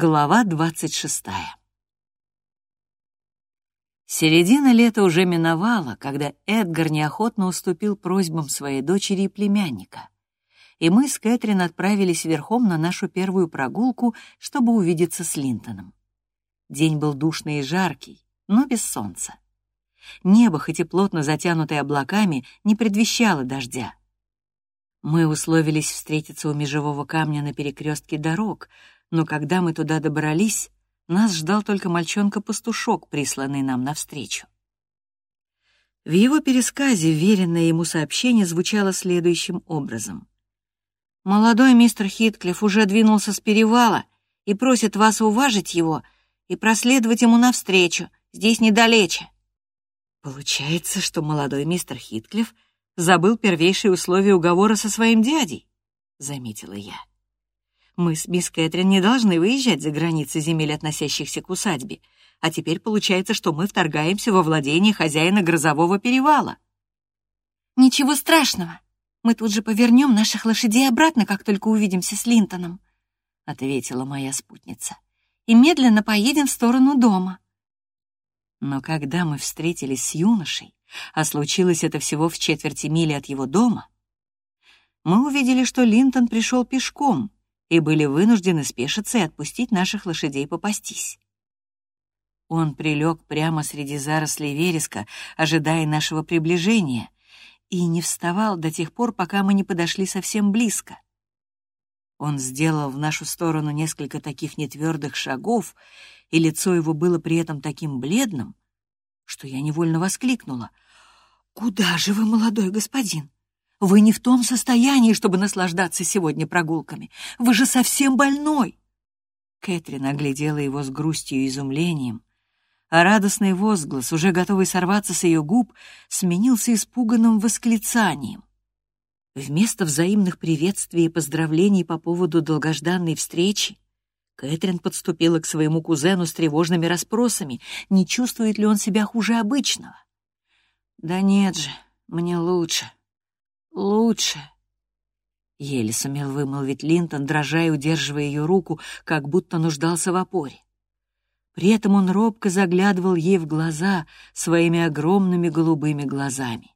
Глава двадцать шестая. Середина лета уже миновала, когда Эдгар неохотно уступил просьбам своей дочери и племянника, и мы с Кэтрин отправились верхом на нашу первую прогулку, чтобы увидеться с Линтоном. День был душный и жаркий, но без солнца. Небо, хоть и плотно затянутое облаками, не предвещало дождя. Мы условились встретиться у межевого камня на перекрестке дорог — но когда мы туда добрались, нас ждал только мальчонка-пастушок, присланный нам навстречу. В его пересказе веренное ему сообщение звучало следующим образом. «Молодой мистер Хитклифф уже двинулся с перевала и просит вас уважить его и проследовать ему навстречу, здесь недалече». Получается, что молодой мистер Хитклифф забыл первейшие условия уговора со своим дядей, — заметила я. Мы с мисс Кэтрин не должны выезжать за границы земель, относящихся к усадьбе, а теперь получается, что мы вторгаемся во владение хозяина грозового перевала. Ничего страшного. Мы тут же повернем наших лошадей обратно, как только увидимся с Линтоном, — ответила моя спутница, — и медленно поедем в сторону дома. Но когда мы встретились с юношей, а случилось это всего в четверти мили от его дома, мы увидели, что Линтон пришел пешком — и были вынуждены спешиться и отпустить наших лошадей попастись. Он прилег прямо среди зарослей вереска, ожидая нашего приближения, и не вставал до тех пор, пока мы не подошли совсем близко. Он сделал в нашу сторону несколько таких нетвердых шагов, и лицо его было при этом таким бледным, что я невольно воскликнула. «Куда же вы, молодой господин? Вы не в том состоянии, чтобы наслаждаться сегодня прогулками. Вы же совсем больной!» Кэтрин оглядела его с грустью и изумлением, а радостный возглас, уже готовый сорваться с ее губ, сменился испуганным восклицанием. Вместо взаимных приветствий и поздравлений по поводу долгожданной встречи Кэтрин подступила к своему кузену с тревожными расспросами, не чувствует ли он себя хуже обычного. «Да нет же, мне лучше», лучше. Еле сумел вымолвить Линтон, дрожа и удерживая ее руку, как будто нуждался в опоре. При этом он робко заглядывал ей в глаза своими огромными голубыми глазами.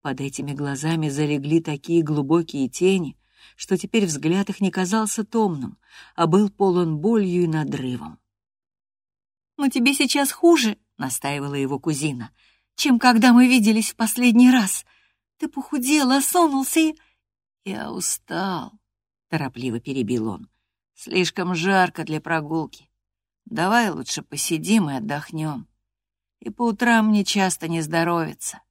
Под этими глазами залегли такие глубокие тени, что теперь взгляд их не казался томным, а был полон болью и надрывом. «Но тебе сейчас хуже», — настаивала его кузина, «чем когда мы виделись в последний раз. Ты похудел, осунулся и...» «Я устал», — торопливо перебил он. «Слишком жарко для прогулки. Давай лучше посидим и отдохнем. И по утрам мне часто не здоровится.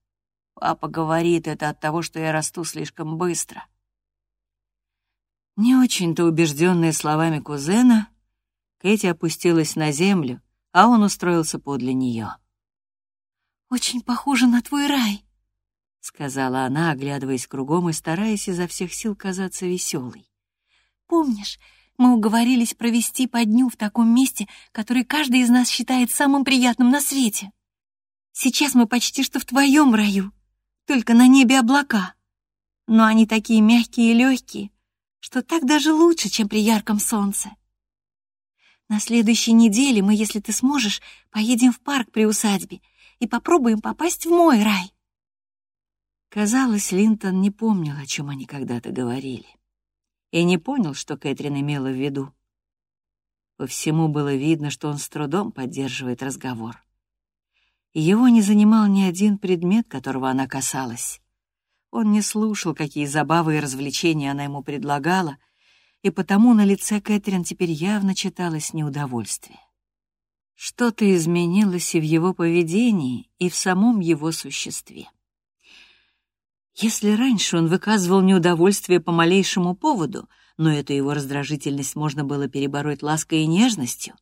Папа говорит это от того, что я расту слишком быстро». Не очень-то убежденная словами кузена, Кэти опустилась на землю, а он устроился подле нее. «Очень похоже на твой рай», — сказала она, оглядываясь кругом и стараясь изо всех сил казаться веселой. «Помнишь, мы уговорились провести по дню в таком месте, которое каждый из нас считает самым приятным на свете. Сейчас мы почти что в твоем раю, только на небе облака. Но они такие мягкие и легкие, что так даже лучше, чем при ярком солнце. На следующей неделе мы, если ты сможешь, поедем в парк при усадьбе и попробуем попасть в мой рай. Казалось, Линтон не помнил, о чем они когда-то говорили, и не понял, что Кэтрин имела в виду. По всему было видно, что он с трудом поддерживает разговор. Его не занимал ни один предмет, которого она касалась. Он не слушал, какие забавы и развлечения она ему предлагала, и потому на лице Кэтрин теперь явно читалось неудовольствие. Что-то изменилось и в его поведении, и в самом его существе. Если раньше он выказывал неудовольствие по малейшему поводу, но эту его раздражительность можно было перебороть лаской и нежностью,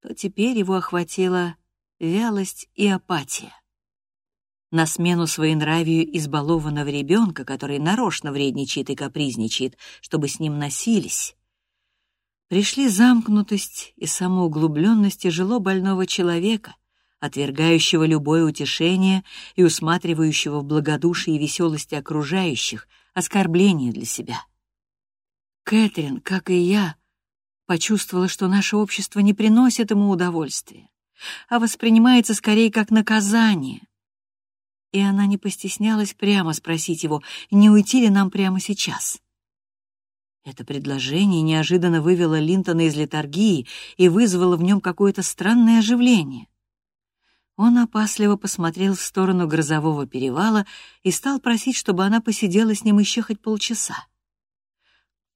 то теперь его охватила вялость и апатия. На смену своенравию избалованного ребенка, который нарочно вредничает и капризничает, чтобы с ним носились, пришли замкнутость и самоуглубленность тяжело больного человека, отвергающего любое утешение и усматривающего в благодушии и веселости окружающих оскорбление для себя. Кэтрин, как и я, почувствовала, что наше общество не приносит ему удовольствия, а воспринимается скорее как наказание. И она не постеснялась прямо спросить его, не уйти ли нам прямо сейчас. Это предложение неожиданно вывело Линтона из летаргии и вызвало в нем какое-то странное оживление. Он опасливо посмотрел в сторону грозового перевала и стал просить, чтобы она посидела с ним еще хоть полчаса.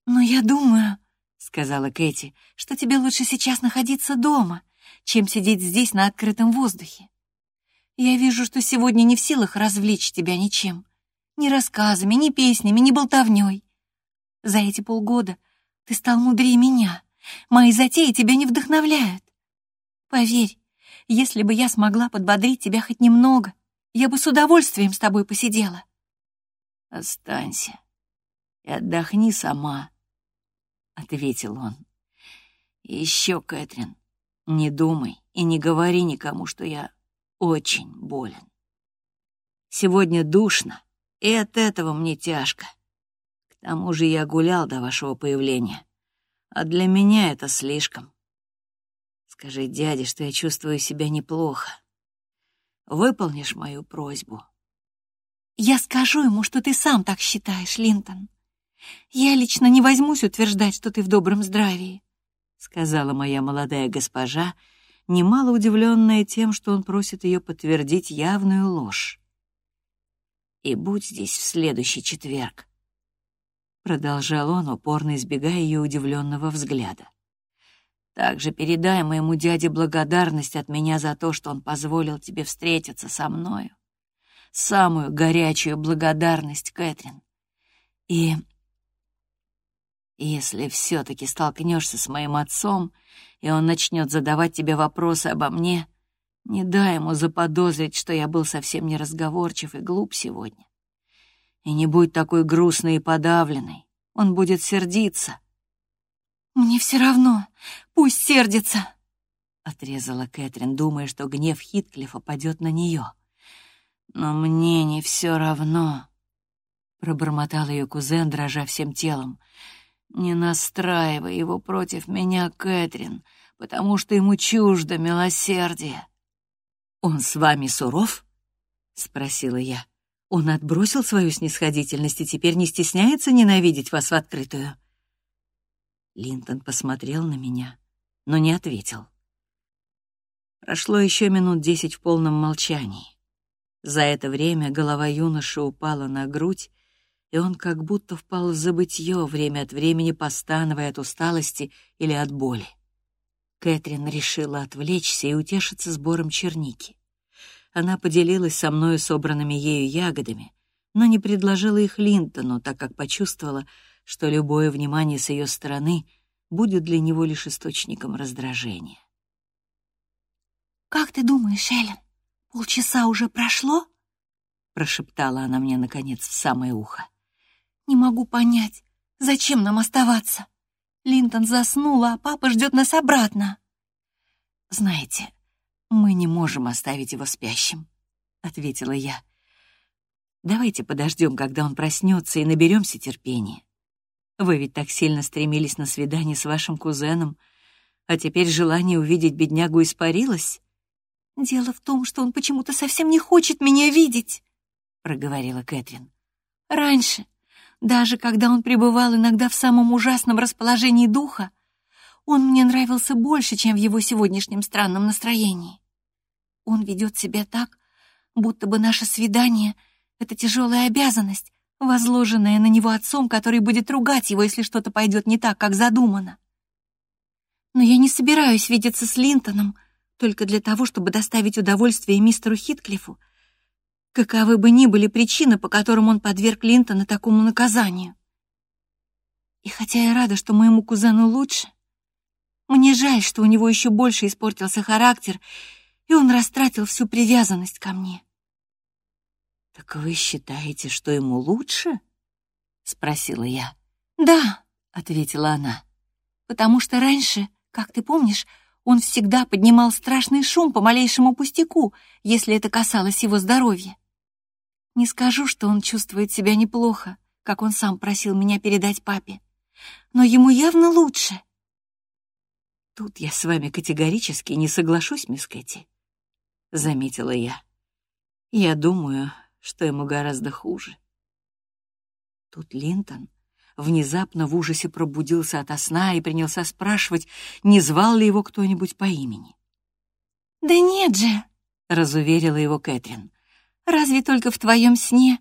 «Но я думаю», — сказала Кэти, — «что тебе лучше сейчас находиться дома, чем сидеть здесь на открытом воздухе. Я вижу, что сегодня не в силах развлечь тебя ничем. Ни рассказами, ни песнями, ни болтовней. За эти полгода ты стал мудрее меня. Мои затеи тебя не вдохновляют. Поверь, если бы я смогла подбодрить тебя хоть немного, я бы с удовольствием с тобой посидела. Останься и отдохни сама, — ответил он. еще, Кэтрин, не думай и не говори никому, что я очень болен. Сегодня душно, и от этого мне тяжко. К тому же я гулял до вашего появления, а для меня это слишком. Скажи дяде, что я чувствую себя неплохо. Выполнишь мою просьбу?» «Я скажу ему, что ты сам так считаешь, Линтон. Я лично не возьмусь утверждать, что ты в добром здравии», — сказала моя молодая госпожа, немало удивленная тем, что он просит ее подтвердить явную ложь. «И будь здесь в следующий четверг. Продолжал он, упорно избегая ее удивленного взгляда. «Также передай моему дяде благодарность от меня за то, что он позволил тебе встретиться со мною. Самую горячую благодарность, Кэтрин. И если все-таки столкнешься с моим отцом, и он начнет задавать тебе вопросы обо мне, не дай ему заподозрить, что я был совсем неразговорчив и глуп сегодня. И не будь такой грустной и подавленной. Он будет сердиться. «Мне все равно. Пусть сердится», — отрезала Кэтрин, думая, что гнев Хитклифа падет на нее. «Но мне не все равно», — пробормотал ее кузен, дрожа всем телом. «Не настраивай его против меня, Кэтрин, потому что ему чуждо милосердие». «Он с вами суров?» — спросила я. Он отбросил свою снисходительность и теперь не стесняется ненавидеть вас в открытую. Линтон посмотрел на меня, но не ответил. Прошло еще минут десять в полном молчании. За это время голова юноши упала на грудь, и он как будто впал в забытье, время от времени постановая от усталости или от боли. Кэтрин решила отвлечься и утешиться сбором черники. Она поделилась со мною собранными ею ягодами, но не предложила их Линтону, так как почувствовала, что любое внимание с ее стороны будет для него лишь источником раздражения. «Как ты думаешь, Эллен, полчаса уже прошло?» прошептала она мне, наконец, в самое ухо. «Не могу понять, зачем нам оставаться? Линтон заснул, а папа ждет нас обратно». «Знаете, «Мы не можем оставить его спящим», — ответила я. «Давайте подождем, когда он проснется, и наберемся терпения. Вы ведь так сильно стремились на свидание с вашим кузеном, а теперь желание увидеть беднягу испарилось». «Дело в том, что он почему-то совсем не хочет меня видеть», — проговорила Кэтрин. «Раньше, даже когда он пребывал иногда в самом ужасном расположении духа, он мне нравился больше, чем в его сегодняшнем странном настроении. Он ведет себя так, будто бы наше свидание — это тяжелая обязанность, возложенная на него отцом, который будет ругать его, если что-то пойдет не так, как задумано. Но я не собираюсь видеться с Линтоном только для того, чтобы доставить удовольствие мистеру Хитклифу, каковы бы ни были причины, по которым он подверг Линтона такому наказанию. И хотя я рада, что моему кузену лучше, мне жаль, что у него еще больше испортился характер, и он растратил всю привязанность ко мне. «Так вы считаете, что ему лучше?» — спросила я. «Да», — ответила она, «потому что раньше, как ты помнишь, он всегда поднимал страшный шум по малейшему пустяку, если это касалось его здоровья. Не скажу, что он чувствует себя неплохо, как он сам просил меня передать папе, но ему явно лучше. Тут я с вами категорически не соглашусь, мисс Кэти, — заметила я. Я думаю, что ему гораздо хуже. Тут Линтон внезапно в ужасе пробудился ото сна и принялся спрашивать, не звал ли его кто-нибудь по имени. «Да нет же», — разуверила его Кэтрин. «Разве только в твоем сне?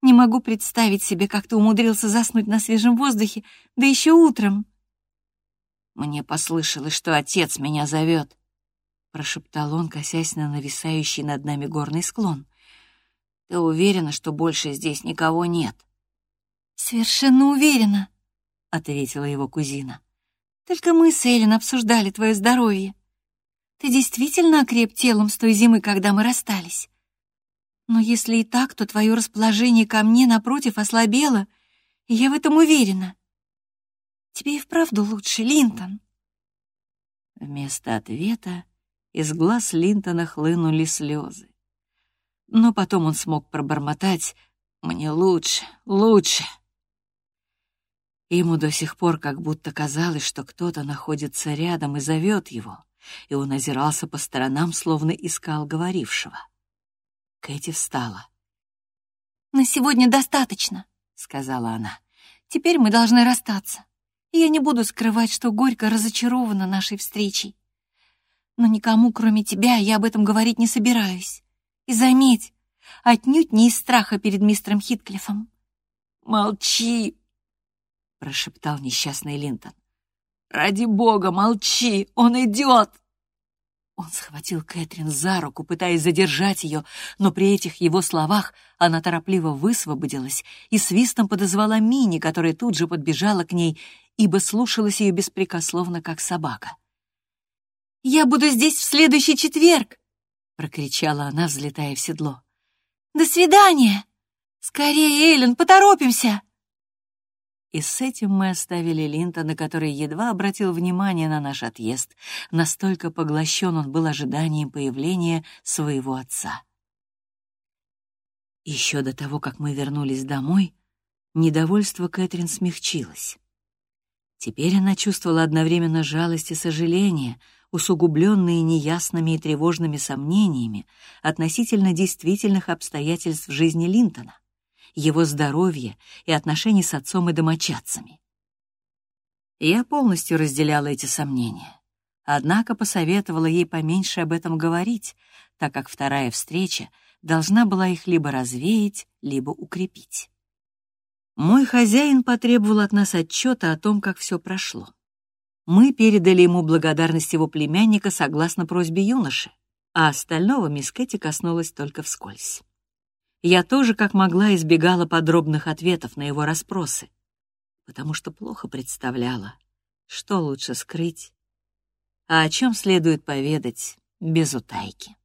Не могу представить себе, как ты умудрился заснуть на свежем воздухе, да еще утром». «Мне послышалось, что отец меня зовет», — прошептал он, косясь на нависающий над нами горный склон. «Ты уверена, что больше здесь никого нет?» «Совершенно уверена», — ответила его кузина. «Только мы с Эллен обсуждали твое здоровье. Ты действительно окреп телом с той зимы, когда мы расстались. Но если и так, то твое расположение ко мне, напротив, ослабело, и я в этом уверена. Тебе и вправду лучше, Линтон. Вместо ответа из глаз Линтона хлынули слезы. Но потом он смог пробормотать «Мне лучше, лучше». Ему до сих пор как будто казалось, что кто-то находится рядом и зовет его, и он озирался по сторонам, словно искал говорившего. Кэти встала. «На сегодня достаточно», — сказала она. «Теперь мы должны расстаться я не буду скрывать, что горько разочарована нашей встречей. Но никому, кроме тебя, я об этом говорить не собираюсь. И заметь, отнюдь не из страха перед мистером Хитклифом. «Молчи!» — прошептал несчастный Линтон. «Ради бога, молчи! Он идет!» Он схватил Кэтрин за руку, пытаясь задержать ее, но при этих его словах она торопливо высвободилась и свистом подозвала Мини, которая тут же подбежала к ней, ибо слушалась ее беспрекословно, как собака. «Я буду здесь в следующий четверг!» — прокричала она, взлетая в седло. «До свидания! Скорее, Эйлен, поторопимся!» И с этим мы оставили Линтона, который едва обратил внимание на наш отъезд, настолько поглощен он был ожиданием появления своего отца. Еще до того, как мы вернулись домой, недовольство Кэтрин смягчилось. Теперь она чувствовала одновременно жалость и сожаление, усугубленные неясными и тревожными сомнениями относительно действительных обстоятельств жизни Линтона его здоровье и отношений с отцом и домочадцами. Я полностью разделяла эти сомнения, однако посоветовала ей поменьше об этом говорить, так как вторая встреча должна была их либо развеять, либо укрепить. Мой хозяин потребовал от нас отчета о том, как все прошло. Мы передали ему благодарность его племянника согласно просьбе юноши, а остального мисс Кэти коснулась только вскользь. Я тоже, как могла, избегала подробных ответов на его расспросы, потому что плохо представляла, что лучше скрыть, а о чем следует поведать без утайки.